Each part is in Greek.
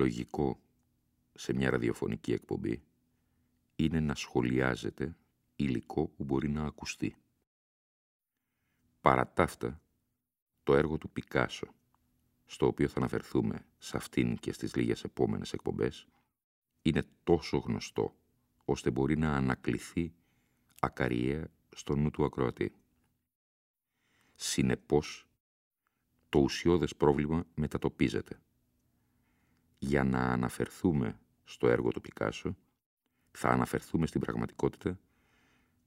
Λογικό σε μια ραδιοφωνική εκπομπή είναι να σχολιάζεται υλικό που μπορεί να ακουστεί. Παρά τα το έργο του Πικάσο, στο οποίο θα αναφερθούμε σε αυτήν και στις λίγες επόμενες εκπομπές, είναι τόσο γνωστό, ώστε μπορεί να ανακληθεί ακαριέα στο νου του ακροατή. Συνεπώς, το ουσιώδες πρόβλημα μετατοπίζεται για να αναφερθούμε στο έργο του Πικάσο, θα αναφερθούμε στην πραγματικότητα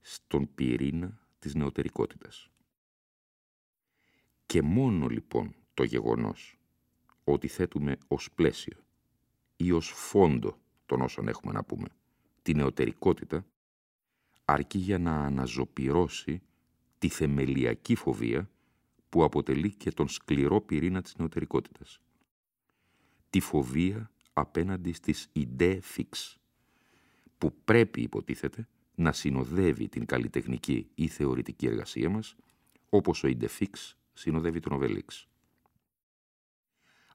στον πυρήνα της νεωτερικότητας. Και μόνο λοιπόν το γεγονός ότι θέτουμε ως πλαίσιο ή ως φόντο των όσων έχουμε να πούμε τη νεωτερικότητα αρκεί για να αναζωπυρώσει τη θεμελιακή φοβία που αποτελεί και τον σκληρό πυρήνα της νεωτερικότητας τη φοβία απέναντι στις ιδέες φίξ, που πρέπει υποτίθεται να συνοδεύει την καλλιτεχνική ή θεωρητική εργασία μας, όπως ο φίξ συνοδεύει τον οβελίξ.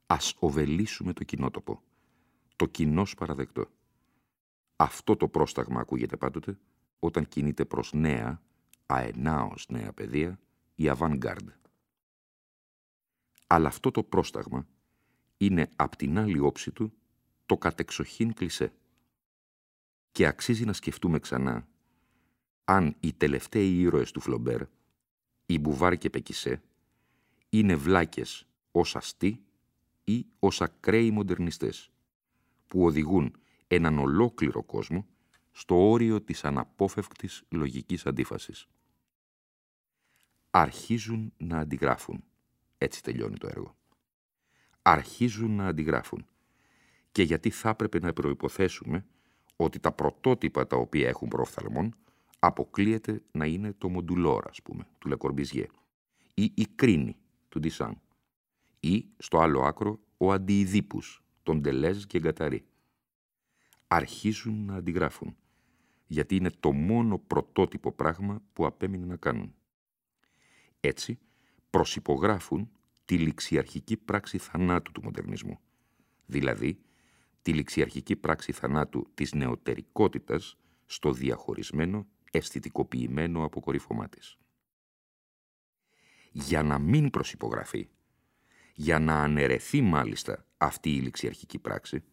Ας οβελήσουμε το κοινότοπο, το κοινό παραδεκτό. Αυτό το πρόσταγμα ακούγεται πάντοτε όταν κινείται προς νέα, αενάως νέα παιδεία, η avant-garde. Αλλά αυτό το πρόσταγμα είναι απ' την άλλη όψη του το κατεξοχήν κλισέ. Και αξίζει να σκεφτούμε ξανά αν οι τελευταίοι ήρωες του Φλομπέρ, οι Μπουβάρ και Πεκισέ, είναι βλάκες ως αστεί ή ως ακραίοι μοντερνιστές, που οδηγούν έναν ολόκληρο κόσμο στο όριο της αναπόφευκτης λογικής αντίφασης. Αρχίζουν να αντιγράφουν. Έτσι τελειώνει το έργο αρχίζουν να αντιγράφουν. Και γιατί θα έπρεπε να προϋποθέσουμε ότι τα πρωτότυπα τα οποία έχουν προφθαλμόν αποκλείεται να είναι το μοντουλόρ, ας πούμε, του Λεκορμπιζιέ ή η κρίνη του Ντισάν ή, στο άλλο άκρο, ο αντιειδίπους, τον Ντελέζ και Γκαταρί. Αρχίζουν να αντιγράφουν, γιατί είναι το μόνο πρωτότυπο πράγμα που απέμεινε να κάνουν. Έτσι, προσυπογράφουν τη ληξιαρχική πράξη θανάτου του μοντερνισμού, δηλαδή τη ληξιαρχική πράξη θανάτου της νεωτερικότητας στο διαχωρισμένο, αισθητικοποιημένο αποκορύφωμά της. Για να μην προσυπογραφεί, για να αναιρεθεί μάλιστα αυτή η ληξιαρχική πράξη,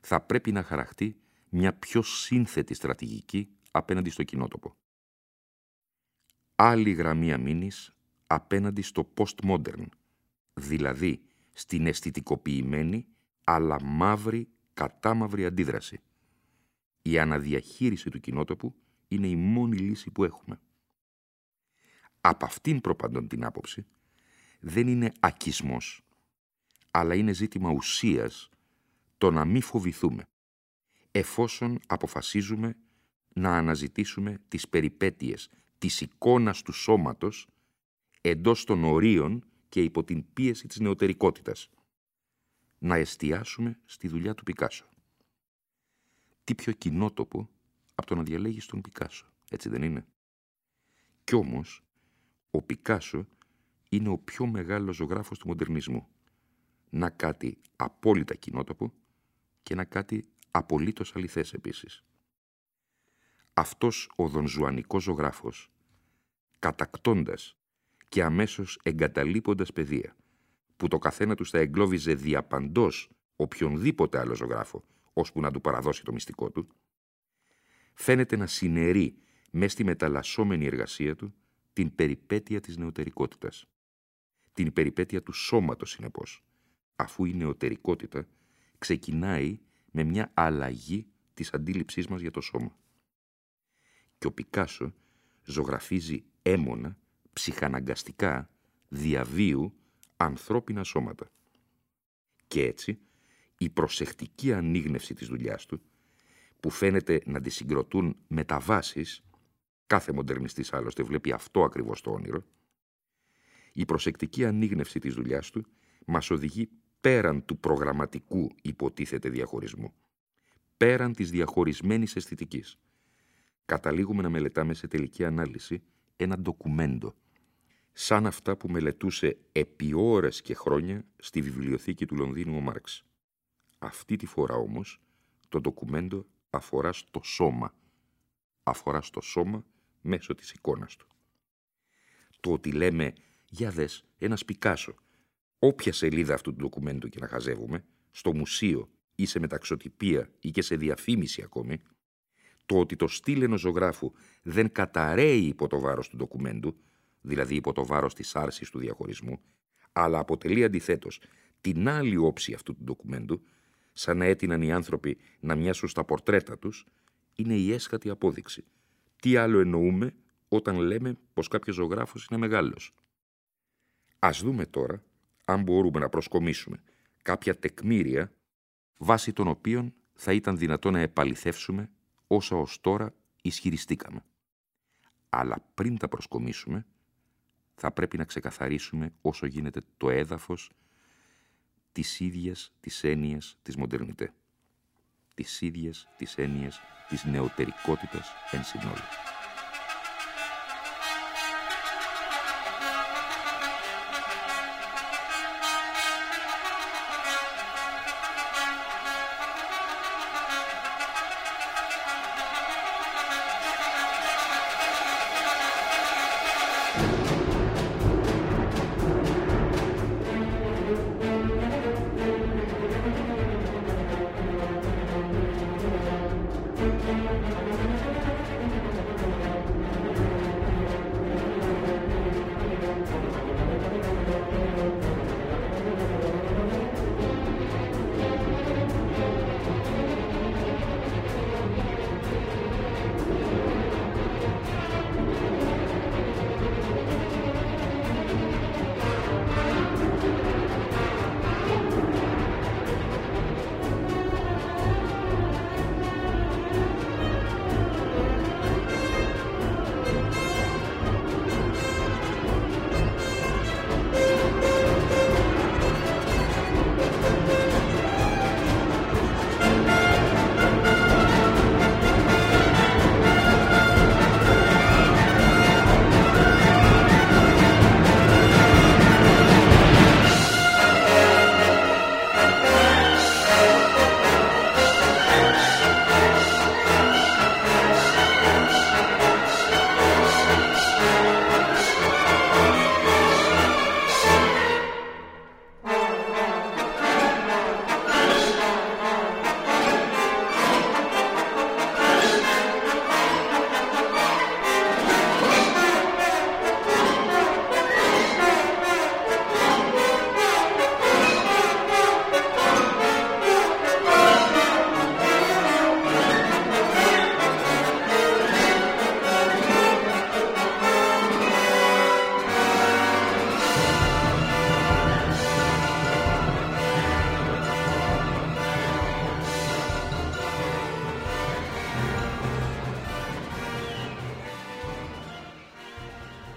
θα πρέπει να χαραχτεί μια πιο σύνθετη στρατηγική απέναντι στο κοινότοπο. Άλλη γραμμή αμήνης απέναντι στο postmodern, δηλαδή στην αισθητικοποιημένη αλλά μαύρη κατάμαυρη αντίδραση. Η αναδιαχείριση του κοινότοπου είναι η μόνη λύση που έχουμε. Από αυτήν προπαντών την άποψη δεν είναι ακισμός, αλλά είναι ζήτημα ουσίας το να μην φοβηθούμε, εφόσον αποφασίζουμε να αναζητήσουμε τις περιπέτειες της εικόνας του σώματος εντός των ορίων και υπό την πίεση της νεωτερικότητας. Να εστιάσουμε στη δουλειά του Πικάσο. Τι πιο κοινότοπο από το να διαλέγεις τον Πικάσο, έτσι δεν είναι; Κι όμως, ο Πικάσο είναι ο πιο μεγάλος ζωγράφος του μοντερνισμού. Να κάτι απόλυτα κοινότοπο και να κάτι απολύτως αληθές επίσης. Αυτός ο δονζουανικός ζωγράφος, κατακτώντας και αμέσως εγκαταλείποντας παιδεία, που το καθένα τους θα εγκλώβιζε διαπαντός οποιονδήποτε άλλο ζωγράφο, ώσπου να του παραδώσει το μυστικό του, φαίνεται να συνερεί μες στη μεταλλασσόμενη εργασία του την περιπέτεια της νεωτερικότητας. Την περιπέτεια του σώματος, συνεπώς, αφού η νεωτερικότητα ξεκινάει με μια αλλαγή της αντίληψής μας για το σώμα. Και ο Πικάσο ζωγραφίζει έμονα, ψυχαναγκαστικά, διαβίου, ανθρώπινα σώματα. Και έτσι, η προσεκτική ανίγνευση της δουλειάς του, που φαίνεται να τη συγκροτούν μεταβάσεις, κάθε μοντερνιστής άλλωστε βλέπει αυτό ακριβώς το όνειρο, η προσεκτική ανίγνευση της δουλειάς του μας οδηγεί πέραν του προγραμματικού υποτίθεται διαχωρισμού, πέραν της διαχωρισμένης αισθητικής. Καταλήγουμε να μελετάμε σε τελική ανάλυση ένα ντοκουμέντο, σαν αυτά που μελετούσε επί ώρες και χρόνια στη βιβλιοθήκη του Λονδίνου ο Μάρξ. Αυτή τη φορά όμως το ντοκουμέντο αφορά στο σώμα. Αφορά στο σώμα μέσω της εικόνας του. Το ότι λέμε «Για δες, ένας Πικάσο», όποια σελίδα αυτού του ντοκουμέντου και να χαζεύουμε, στο μουσείο ή σε μεταξωτυπία ή και σε διαφήμιση ακόμη, το ότι το στυλ ενός ζωγράφου δεν καταραίει υπό το βάρος του ντοκουμέντου, δηλαδή υπό το βάρος της άρσης του διαχωρισμού, αλλά αποτελεί αντιθέτως την άλλη όψη αυτού του ντοκουμέντου, σαν να έτειναν οι άνθρωποι να μοιάσουν στα πορτρέτα τους, είναι η έσχατη απόδειξη. Τι άλλο εννοούμε όταν λέμε πως κάποιος ζωγράφος είναι μεγάλος. Ας δούμε τώρα αν μπορούμε να προσκομίσουμε κάποια τεκμήρια βάσει των οποίων θα ήταν δυνατό να επαληθεύσουμε όσα ως τώρα ισχυριστήκαμε. Αλλά πριν τα προσκομίσουμε, θα πρέπει να ξεκαθαρίσουμε όσο γίνεται το έδαφος της ίδιας της έννοιας της μοντερνιτέ. Της ίδιας της έννοιας της νεωτερικότητας εν συνόλου.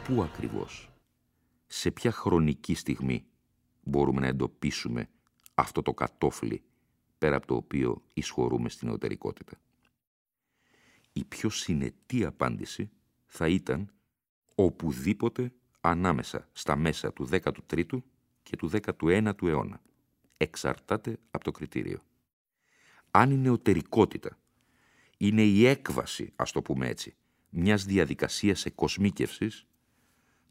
Πού ακριβώς, σε ποια χρονική στιγμή μπορούμε να εντοπίσουμε αυτό το κατόφλι πέρα από το οποίο εισχωρούμε στην εσωτερικότητα. Η πιο συνετή απάντηση θα ήταν οπουδήποτε ανάμεσα στα μέσα του 13ου και του 19ου αιώνα. Εξαρτάται από το κριτήριο. Αν η νεωτερικότητα είναι η έκβαση, ας το πούμε έτσι, μιας διαδικασίας εκοσμίκευσης,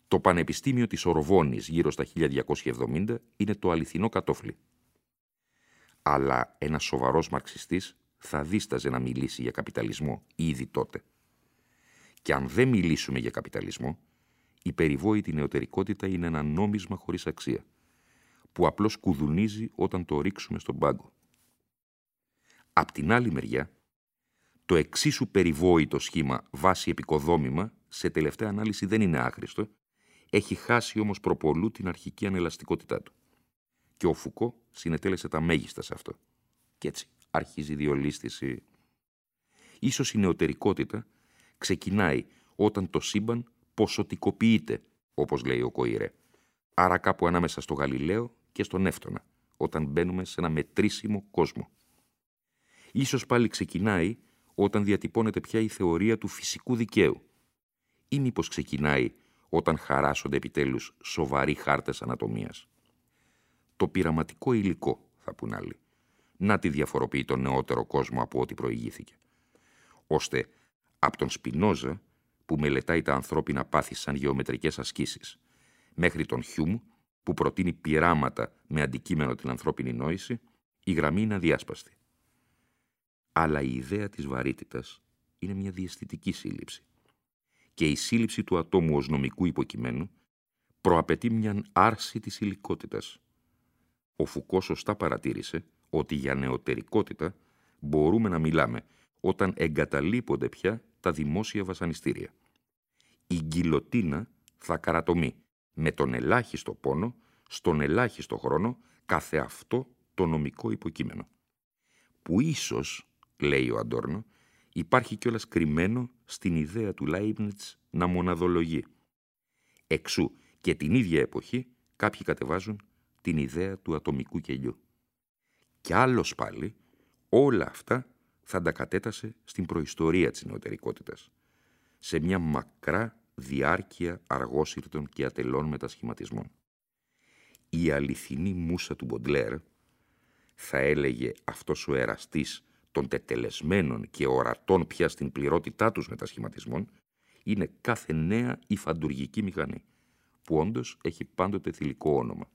το Πανεπιστήμιο της Ορβόνης γύρω στα 1270 είναι το αληθινό κατόφλι. Αλλά ένας σοβαρός μαρξιστής θα δίσταζε να μιλήσει για καπιταλισμό ήδη τότε. Και αν δεν μιλήσουμε για καπιταλισμό, η περιβόητη νεωτερικότητα είναι ένα νόμισμα χωρίς αξία, που απλώς κουδουνίζει όταν το ρίξουμε στον πάγκο. Απ' την άλλη μεριά, το εξίσου περιβόητο σχήμα βάση επικοδόμημα σε τελευταία ανάλυση δεν είναι άχρηστο, έχει χάσει όμως προπολού την αρχική ανελαστικότητά του. Και ο Φουκό συνετέλεσε τα μέγιστα σε αυτό. Και έτσι αρχίζει η διολίστηση. Ίσως η νεωτερικότητα ξεκινάει όταν το σύμπαν ποσοτικοποιείται, όπως λέει ο Κοήρε. Άρα κάπου ανάμεσα στο Γαλιλαίο και στον Εύτονα, όταν μπαίνουμε σε ένα μετρήσιμο κόσμο. Ίσως πάλι ξεκινάει όταν διατυπώνεται πια η θεωρία του φυσικού δικαίου. Ή μήπως ξεκινάει όταν χαράσσονται επιτέλους σοβαροί χάρτες ανατομίας. Το πειραματικό υλικό, θα πούν άλλοι. Να τη διαφοροποιεί τον νεότερο κόσμο από ό,τι προηγήθηκε. Ώστε από τον Σπινόζα, που μελετάει τα ανθρώπινα πάθη σαν γεωμετρικές ασκήσεις, μέχρι τον Χιούμ, που προτείνει πειράματα με αντικείμενο την ανθρώπινη νόηση, η γραμμή είναι αδιάσπαστη. Αλλά η ιδέα της βαρύτητας είναι μια διαισθητική σύλληψη. Και η σύλληψη του ατόμου ως νομικού υποκειμένου προαπαιτεί μια άρση της υλικότητας. Ο Φουκός σωστά παρατήρησε ότι για νεωτερικότητα μπορούμε να μιλάμε όταν εγκαταλείπονται πια τα δημόσια βασανιστήρια. Η γκυλοτίνα θα καρατομεί με τον ελάχιστο πόνο, στον ελάχιστο χρόνο, κάθε αυτό το νομικό υποκείμενο. Που ίσως λέει ο Αντόρνο, υπάρχει κιόλας κρυμμένο στην ιδέα του Λάιμπνιτς να μοναδολογεί. Εξού και την ίδια εποχή κάποιοι κατεβάζουν την ιδέα του ατομικού κελιού. Κι άλλος πάλι όλα αυτά θα τα κατέτασε στην προϊστορία της νεωτερικότητας, σε μια μακρά διάρκεια αργόσυρτων και ατελών μετασχηματισμών. Η αληθινή μουσα του Μποντλέρ, θα έλεγε αυτός ο εραστής των τετελεσμένων και ορατών πια στην πληρότητά τους μετασχηματισμών είναι κάθε νέα υφαντουργική μηχανή, που όντως έχει πάντοτε θηλυκό όνομα.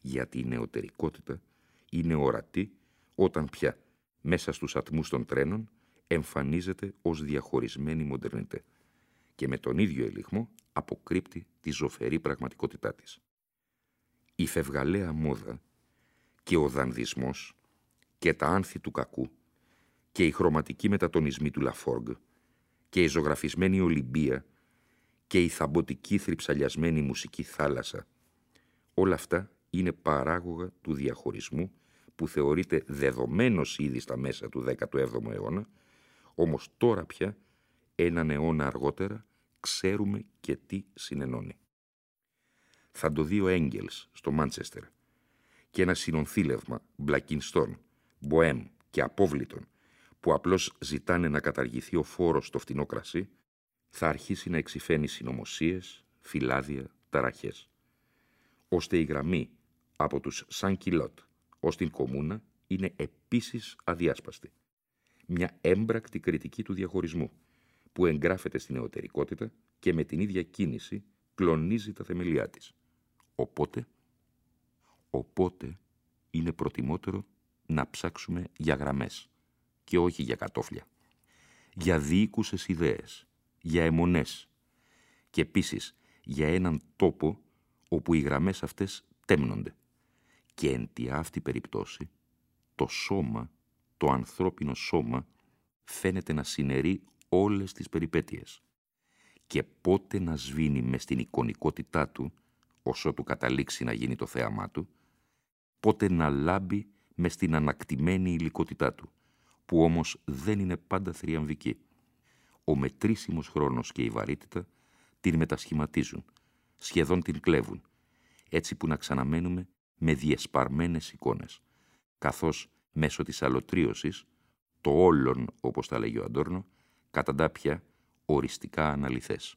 Γιατί η νεωτερικότητα είναι ορατή όταν πια μέσα στους ατμούς των τρένων εμφανίζεται ως διαχωρισμένη μοντερνιτέ και με τον ίδιο ελιγμό αποκρύπτει τη ζωφερή πραγματικότητά της. Η φευγαλαία μόδα και ο δανδισμός και τα άνθη του κακού και η χρωματική μετατονισμή του Λαφόργκ και η ζωγραφισμένη Ολυμπία και η θαμποτική θρυψαλιασμένη μουσική θάλασσα. Όλα αυτά είναι παράγωγα του διαχωρισμού που θεωρείται δεδομένος ήδη στα μέσα του 17ου αιώνα, όμως τώρα πια, έναν αιώνα αργότερα, ξέρουμε και τι συνενώνει. Θα το δει ο Έγγελς στο Μάντσεστερ και ένα συνονθήλευμα Μπλακινστόν μποέμ και απόβλητων που απλώς ζητάνε να καταργηθεί ο φόρος στο φτηνό κρασί, θα αρχίσει να εξηφαίνει συνωμοσίες, φυλάδια, ταραχές. Ώστε η γραμμή από τους Σαν Κιλότ ως την Κομούνα είναι επίσης αδιάσπαστη. Μια έμπρακτη κριτική του διαχωρισμού, που εγγράφεται στην νεωτερικότητα και με την ίδια κίνηση κλονίζει τα θεμελιά της. Οπότε, οπότε είναι προτιμότερο να ψάξουμε για γραμμές και όχι για κατόφλια. Για διοίκουσες ιδέες, για αιμονές και επίσης για έναν τόπο όπου οι γραμμές αυτές τέμνονται. Και εν τη αυτή περιπτώσει, το σώμα, το ανθρώπινο σώμα, φαίνεται να συνερεί όλες τις περιπέτειες και πότε να σβήνει μες στην εικονικότητά του, όσο του καταλήξει να γίνει το θέαμά του, πότε να λάμπει με στην ανακτημένη υλικότητά του, που όμως δεν είναι πάντα θριαμβική. Ο μετρήσιμος χρόνος και η βαρύτητα την μετασχηματίζουν, σχεδόν την κλέβουν, έτσι που να ξαναμένουμε με διεσπαρμένες εικόνες, καθώς μέσω της αλωτρίωσης, το όλον, όπως τα λέγει ο Αντόρνο, καταντά πια οριστικά αναλυθές.